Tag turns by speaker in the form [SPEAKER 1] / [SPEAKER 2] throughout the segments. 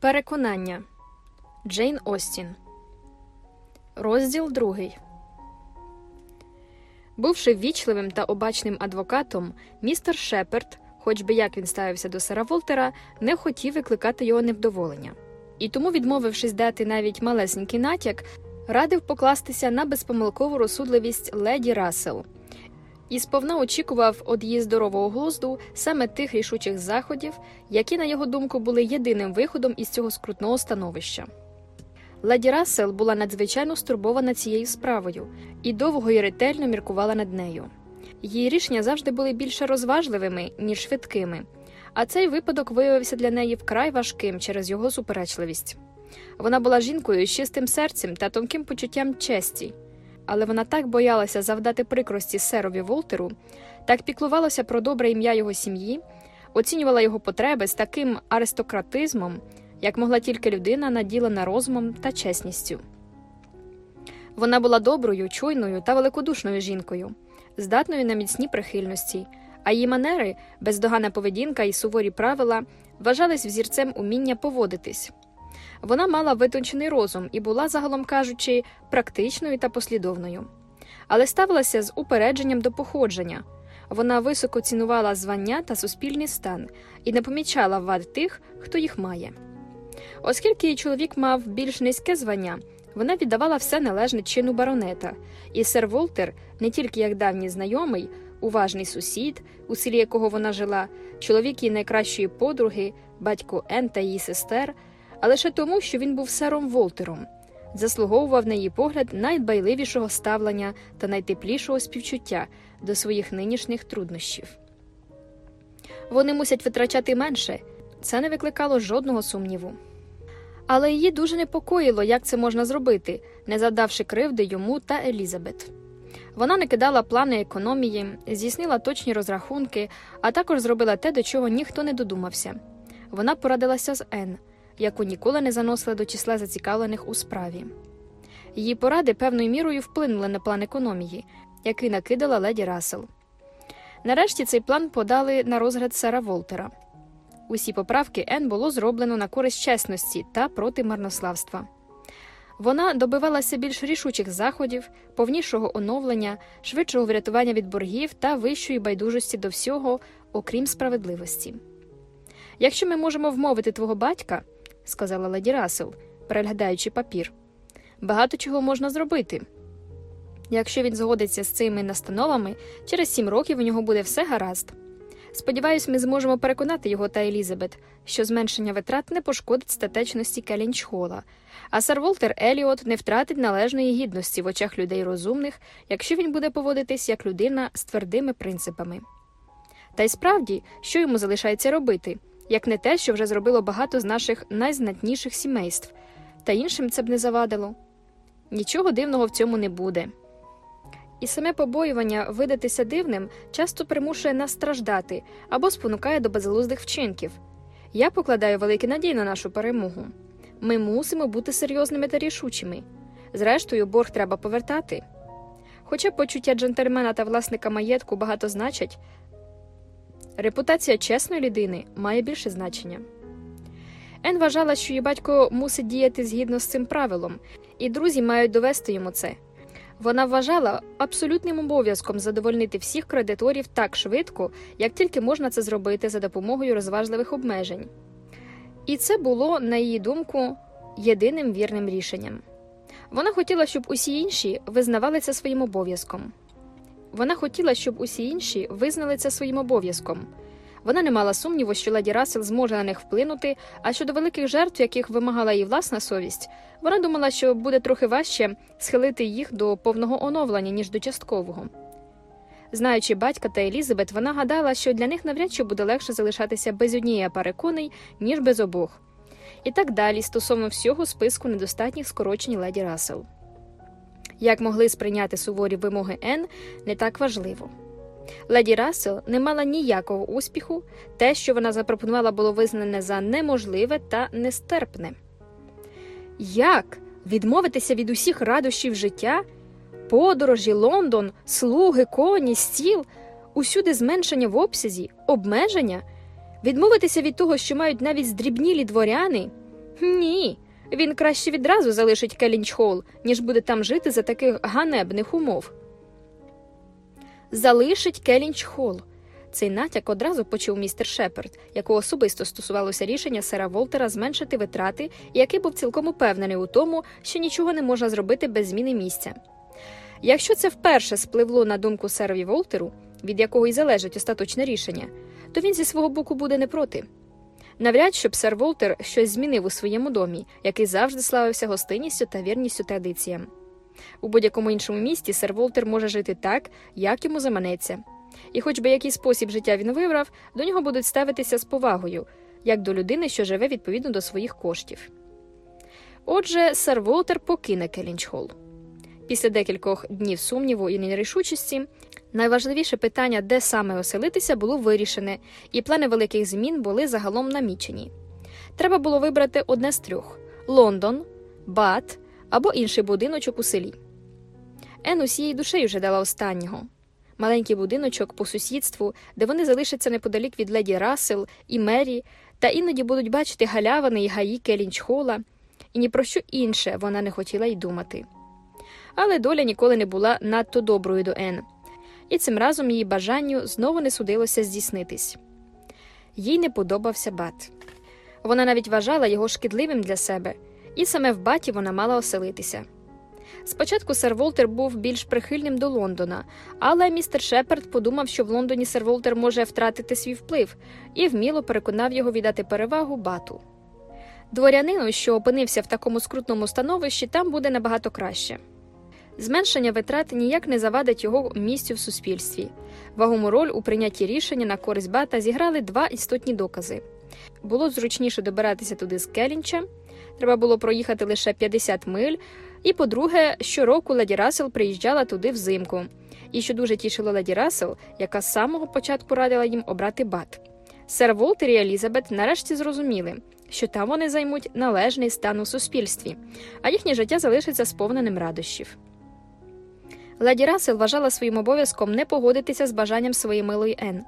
[SPEAKER 1] Переконання Джейн Остін. Розділ другий. Бувши ввічливим та обачним адвокатом, містер Шеперд, хоч би як він ставився до сера Волтера, не хотів викликати його невдоволення. І тому, відмовившись дати навіть малесенький натяк, радив покластися на безпомилкову розсудливість леді Рассел – і сповна очікував од її здорового глузду саме тих рішучих заходів, які, на його думку, були єдиним виходом із цього скрутного становища. Леді Рассел була надзвичайно стурбована цією справою і довго і ретельно міркувала над нею. Її рішення завжди були більше розважливими, ніж швидкими, а цей випадок виявився для неї вкрай важким через його суперечливість. Вона була жінкою з чистим серцем та тонким почуттям честі але вона так боялася завдати прикрості серові Волтеру, так піклувалася про добре ім'я його сім'ї, оцінювала його потреби з таким аристократизмом, як могла тільки людина, наділена розумом та чесністю. Вона була доброю, чуйною та великодушною жінкою, здатною на міцні прихильності, а її манери, бездоганна поведінка і суворі правила вважались взірцем уміння поводитись. Вона мала витончений розум і була, загалом кажучи, практичною та послідовною, але ставилася з упередженням до походження. Вона високо цінувала звання та суспільний стан і не помічала вад тих, хто їх має. Оскільки її чоловік мав більш низьке звання, вона віддавала все належне чину баронета, і сер Волтер, не тільки як давній знайомий, уважний сусід, у селі якого вона жила, чоловік її найкращої подруги, батько Ен та її сестер а лише тому, що він був сером Волтером, заслуговував на її погляд найдбайливішого ставлення та найтеплішого співчуття до своїх нинішніх труднощів. Вони мусять витрачати менше, це не викликало жодного сумніву. Але її дуже непокоїло, як це можна зробити, не завдавши кривди йому та Елізабет. Вона не кидала плани економії, здійснила точні розрахунки, а також зробила те, до чого ніхто не додумався. Вона порадилася з Ен, яку ніколи не заносила до числа зацікавлених у справі. Її поради певною мірою вплинули на план економії, який накидала леді Рассел. Нарешті цей план подали на розгляд сера Волтера. Усі поправки Ен було зроблено на користь чесності та проти марнославства. Вона добивалася більш рішучих заходів, повнішого оновлення, швидшого врятування від боргів та вищої байдужості до всього, окрім справедливості. Якщо ми можемо вмовити твого батька, сказала леді Рассел, переглядаючи папір. Багато чого можна зробити. Якщо він згодиться з цими настановами, через сім років у нього буде все гаразд. Сподіваюсь, ми зможемо переконати його та Елізабет, що зменшення витрат не пошкодить статечності Келінчхола, а сер Волтер Еліот не втратить належної гідності в очах людей розумних, якщо він буде поводитись як людина з твердими принципами. Та й справді, що йому залишається робити? Як не те, що вже зробило багато з наших найзнатніших сімейств, та іншим це б не завадило. Нічого дивного в цьому не буде. І саме побоювання видатися дивним часто примушує нас страждати або спонукає до безглуздих вчинків. Я покладаю великі надії на нашу перемогу. Ми мусимо бути серйозними та рішучими. Зрештою, борг треба повертати. Хоча почуття джентльмена та власника маєтку багато значать, Репутація чесної людини має більше значення. Ен вважала, що її батько мусить діяти згідно з цим правилом, і друзі мають довести йому це. Вона вважала абсолютним обов'язком задовольнити всіх кредиторів так швидко, як тільки можна це зробити за допомогою розважливих обмежень. І це було, на її думку, єдиним вірним рішенням. Вона хотіла, щоб усі інші визнавали це своїм обов'язком. Вона хотіла, щоб усі інші визнали це своїм обов'язком. Вона не мала сумніву, що леді Рассел зможе на них вплинути, а щодо великих жертв, яких вимагала її власна совість, вона думала, що буде трохи важче схилити їх до повного оновлення, ніж до часткового. Знаючи батька та Елізабет, вона гадала, що для них навряд чи буде легше залишатися без однієї пари коней, ніж без обох. І так далі стосовно всього списку недостатніх скорочень леді Рассел. Як могли сприйняти суворі вимоги Н, не так важливо. Леді Рассел не мала ніякого успіху, те, що вона запропонувала, було визнане за неможливе та нестерпне. Як відмовитися від усіх радощів життя, подорожі, Лондон, слуги, коні, стіл, усюди зменшення в обсязі, обмеження, відмовитися від того, що мають навіть здрібнілі дворяни? Ні. Він краще відразу залишить Келінч Холл, ніж буде там жити за таких ганебних умов. Залишить Келінч Холл. Цей натяк одразу почув містер Шеперд, якого особисто стосувалося рішення сера Волтера зменшити витрати, і який був цілком упевнений у тому, що нічого не можна зробити без зміни місця. Якщо це вперше спливло на думку серові Волтеру, від якого й залежить остаточне рішення, то він зі свого боку буде не проти. Навряд щоб сер Волтер щось змінив у своєму домі, який завжди славився гостинністю та вірністю традиціям. У будь-якому іншому місті сер Волтер може жити так, як йому заманеться. І, хоч би який спосіб життя він вибрав, до нього будуть ставитися з повагою, як до людини, що живе відповідно до своїх коштів. Отже, сер Волтер покине Келінчхол. Після декількох днів сумніву і нерішучості найважливіше питання, де саме оселитися, було вирішене, і плани великих змін були загалом намічені. Треба було вибрати одне з трьох Лондон, Бат або інший будиночок у селі. Ен усією душею жадала останнього маленький будиночок по сусідству, де вони залишаться неподалік від леді Рассел і Мері, та іноді будуть бачити галявини і гаї Келінчхола, і ні про що інше вона не хотіла й думати. Але доля ніколи не була надто доброю до Ен, і цим разом її бажанню знову не судилося здійснитись. Їй не подобався бат. Вона навіть вважала його шкідливим для себе, і саме в баті вона мала оселитися. Спочатку сер Волтер був більш прихильним до Лондона, але містер Шеперд подумав, що в Лондоні сер Волтер може втратити свій вплив, і вміло переконав його віддати перевагу бату. Дворянину, що опинився в такому скрутному становищі, там буде набагато краще. Зменшення витрат ніяк не завадить його місцю в суспільстві. Вагому роль у прийнятті рішення на користь бата зіграли два істотні докази. Було зручніше добиратися туди з Келінча, треба було проїхати лише 50 миль. І по-друге, щороку леді Рассел приїжджала туди взимку, і що дуже тішило леді Рассел, яка з самого початку радила їм обрати бат. Сер Волтер і Елізабет нарешті зрозуміли, що там вони займуть належний стан у суспільстві, а їхнє життя залишиться сповненим радощів. Леді Рассел вважала своїм обов'язком не погодитися з бажанням своєї милої Ен.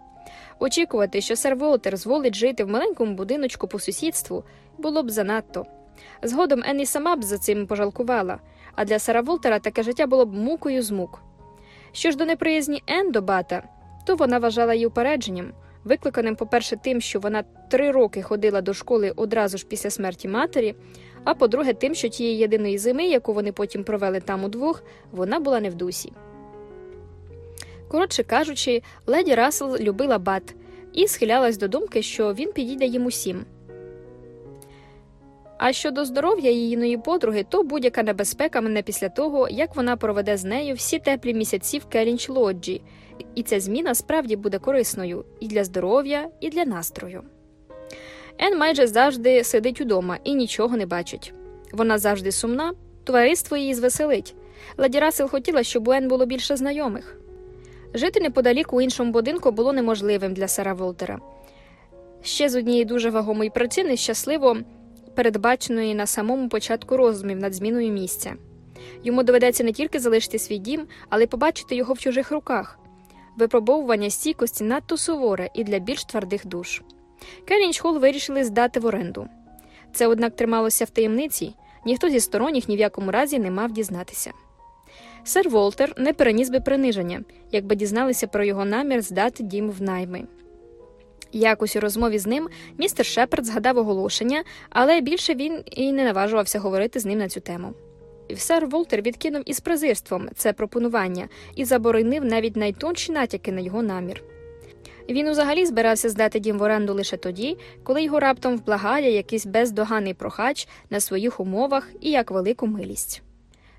[SPEAKER 1] Очікувати, що сер Волтер зволить жити в маленькому будиночку по сусідству, було б занадто. Згодом Енні сама б за цим пожалкувала, а для Сара Волтера таке життя було б мукою з мук. Що ж до неприязні Ен до бата, то вона вважала її упередженням, викликаним, по-перше, тим, що вона три роки ходила до школи одразу ж після смерті матері, а по-друге, тим, що тієї єдиної зими, яку вони потім провели там удвох, вона була не в дусі. Коротше кажучи, леді Рассел любила бат і схилялась до думки, що він підійде їм усім. А щодо здоров'я її подруги, то будь-яка небезпека мене після того, як вона проведе з нею всі теплі місяці в Келінч Лоджі, і ця зміна справді буде корисною і для здоров'я, і для настрою. Ен майже завжди сидить удома і нічого не бачить. Вона завжди сумна, товариство її звеселить. Ладі Расел хотіла, щоб у Ен було більше знайомих. Жити неподалік у іншому будинку було неможливим для Сара Волтера. Ще з однієї дуже вагомої причини щасливо передбаченої на самому початку роздумів над зміною місця. Йому доведеться не тільки залишити свій дім, але й побачити його в чужих руках. Випробовування стійкості надто суворе і для більш твердих душ. Келінч Холл вирішили здати в оренду. Це, однак, трималося в таємниці, ніхто зі сторонніх ні в якому разі не мав дізнатися. Сер Волтер не переніс би приниження, якби дізналися про його намір здати дім в найми. Якось у розмові з ним містер Шепард згадав оголошення, але більше він і не наважувався говорити з ним на цю тему. Сер Волтер відкинув із презирством це пропонування і заборонив навіть найтонші натяки на його намір. Він узагалі збирався здати дім в оренду лише тоді, коли його раптом вблагає якийсь бездоганний прохач на своїх умовах і як велику милість.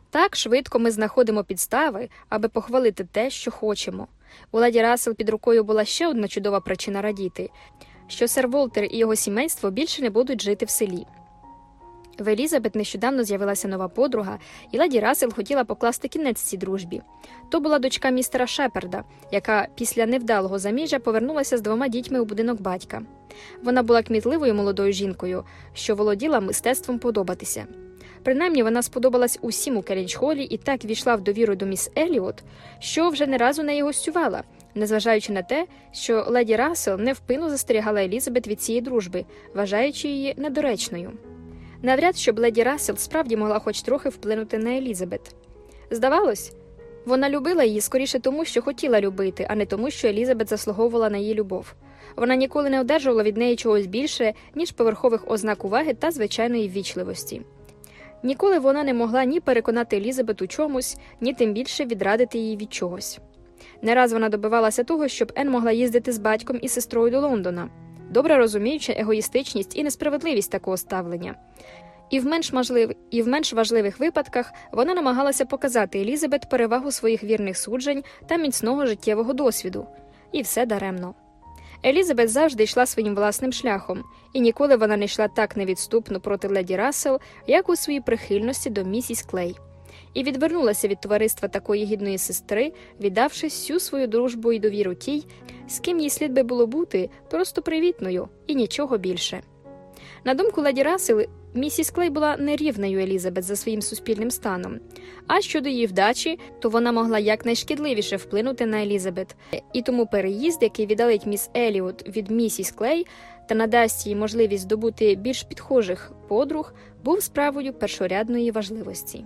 [SPEAKER 1] Так швидко ми знаходимо підстави, аби похвалити те, що хочемо. У леді Рассел під рукою була ще одна чудова причина радіти, що сер Волтер і його сімейство більше не будуть жити в селі. В Елізабет нещодавно з'явилася нова подруга, і леді Рассел хотіла покласти кінець цій дружбі. То була дочка містера Шеперда, яка після невдалого заміжжя повернулася з двома дітьми у будинок батька. Вона була кмітливою молодою жінкою, що володіла мистецтвом подобатися. Принаймні вона сподобалась усім у Келінчхолі і так війшла в довіру до міс Еліот, що вже не разу неї гостювала, незважаючи на те, що леді Рассел невпинно застерігала Елізабет від цієї дружби, вважаючи її недоречною. Навряд, щоб леді Рассел справді могла хоч трохи вплинути на Елізабет. Здавалось, вона любила її скоріше тому, що хотіла любити, а не тому, що Елізабет заслуговувала на її любов. Вона ніколи не одержувала від неї чогось більше, ніж поверхових ознак уваги та звичайної ввічливості. Ніколи вона не могла ні переконати Елізабет у чомусь, ні тим більше відрадити її від чогось. Не раз вона добивалася того, щоб Ен могла їздити з батьком і сестрою до Лондона, добре розуміючи егоїстичність і несправедливість такого ставлення. І в менш можлив... і в менш важливих випадках вона намагалася показати Елізабет перевагу своїх вірних суджень та міцного життєвого досвіду, і все даремно. Елізабет завжди йшла своїм власним шляхом, і ніколи вона не йшла так невідступно проти леді Рассел, як у своїй прихильності до місіс Клей, і відвернулася від товариства такої гідної сестри, віддавши всю свою дружбу і довіру тій, з ким їй слід би було бути просто привітною і нічого більше. На думку леді Рассел, місіс Клей була нерівною Елізабет за своїм суспільним станом. А щодо її вдачі, то вона могла якнайшкідливіше вплинути на Елізабет, і тому переїзд, який віддалить міс Еліот від місіс Клей та надасть їй можливість здобути більш підхожих подруг, був справою першорядної важливості.